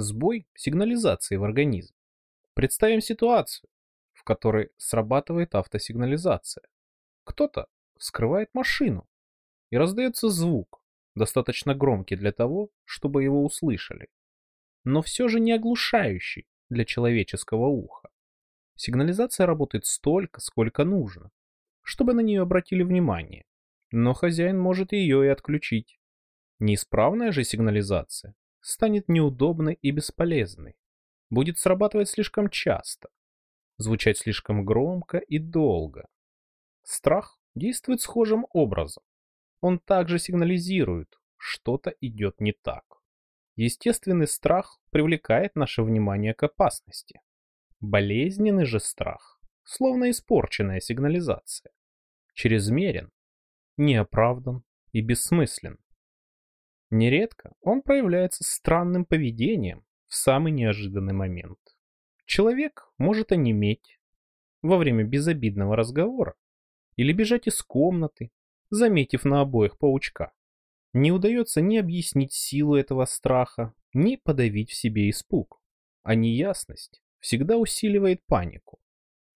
Сбой сигнализации в организме. Представим ситуацию, в которой срабатывает автосигнализация. Кто-то вскрывает машину, и раздается звук, достаточно громкий для того, чтобы его услышали, но все же не оглушающий для человеческого уха. Сигнализация работает столько, сколько нужно, чтобы на нее обратили внимание, но хозяин может ее и отключить. Неисправная же сигнализация станет неудобной и бесполезной, будет срабатывать слишком часто, звучать слишком громко и долго. Страх действует схожим образом. Он также сигнализирует, что-то идет не так. Естественный страх привлекает наше внимание к опасности. Болезненный же страх, словно испорченная сигнализация, чрезмерен, неоправдан и бессмыслен. Нередко он проявляется странным поведением в самый неожиданный момент. Человек может онеметь во время безобидного разговора или бежать из комнаты, заметив на обоих паучка. Не удается ни объяснить силу этого страха, ни подавить в себе испуг, а неясность всегда усиливает панику.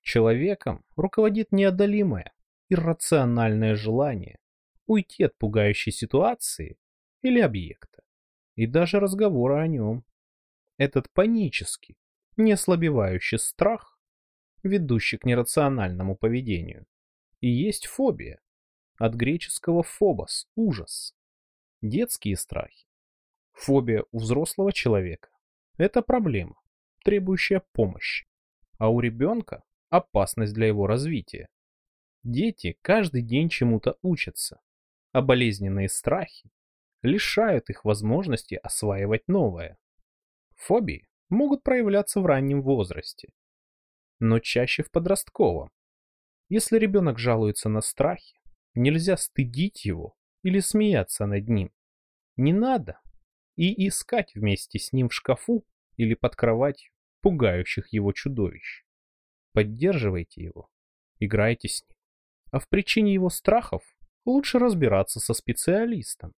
Человеком руководит неодолимое, иррациональное желание уйти от пугающей ситуации или объекта, и даже разговора о нем. Этот панический, не ослабевающий страх, ведущий к нерациональному поведению, и есть фобия, от греческого «фобос» – ужас. Детские страхи. Фобия у взрослого человека – это проблема, требующая помощи, а у ребенка – опасность для его развития. Дети каждый день чему-то учатся, а болезненные страхи лишают их возможности осваивать новое. Фобии могут проявляться в раннем возрасте, но чаще в подростковом. Если ребенок жалуется на страхи, Нельзя стыдить его или смеяться над ним. Не надо и искать вместе с ним в шкафу или под кроватью пугающих его чудовищ. Поддерживайте его, играйте с ним. А в причине его страхов лучше разбираться со специалистом.